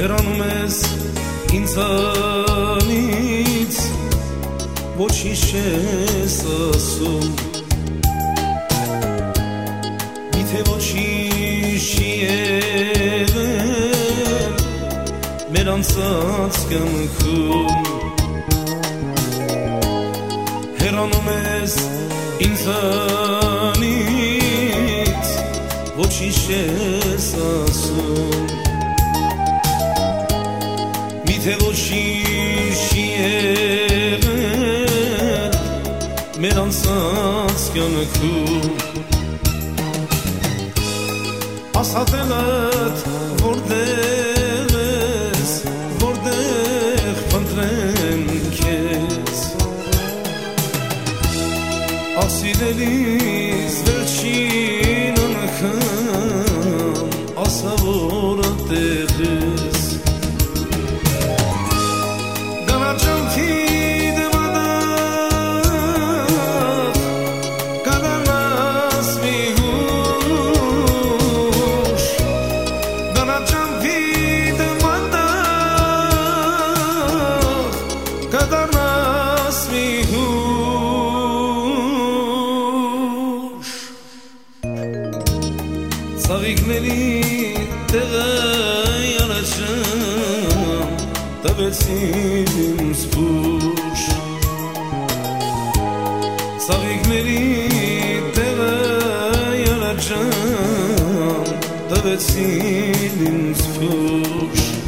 հեռանում ես ինձանից ոչինչ ես ասում Միթե ոչինչ չի եղել մեր անցած կյանքում Հեռանում ես ինձանից ոչինչ ես ասում անցած կյանքում Ասատելդ որտեղ ես որտեղ փնտրեմ քեզ Ասիդելիս dedikleri yanaşım Tabesim spor Sabikleri yanaşım Tabesim spor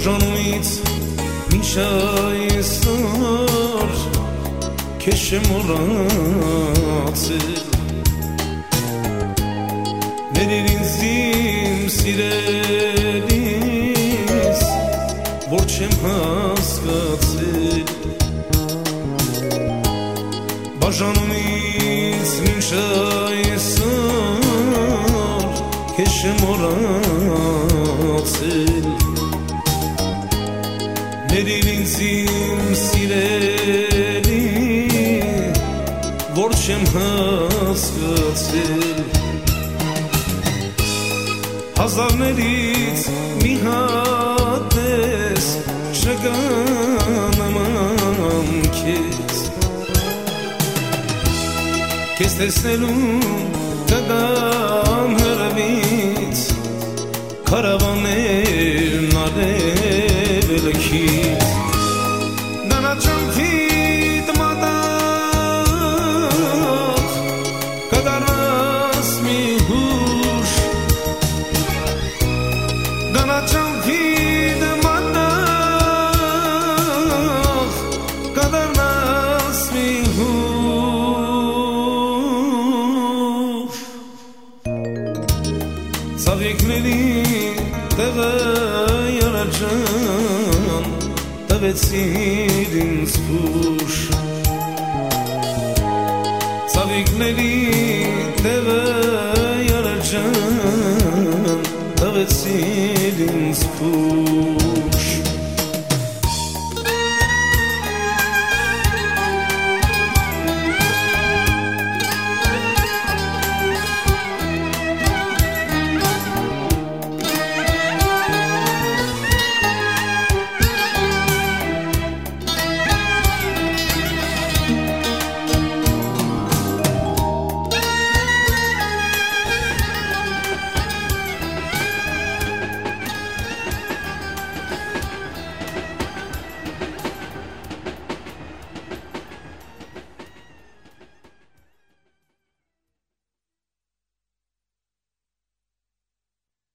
բաժանումից մինչ այսօր քեզ չեմ մոռացել Ներիր ինձ իմ սիրելիս որ չեմ հասկացել Բաժանումից մինչ այսօր քեզ չեմ մոռացել Ներիր ինձ իմ սիրելի որ չեմ հասկացել Հազարներից մի հատ ես չկանամ քեզ Քեզ տեսնելու կգամ հրվից Կարավաներն Tarikleri devayaracan Tavetsirin spuş Tarikleri devayaracan Tavetsirin spuş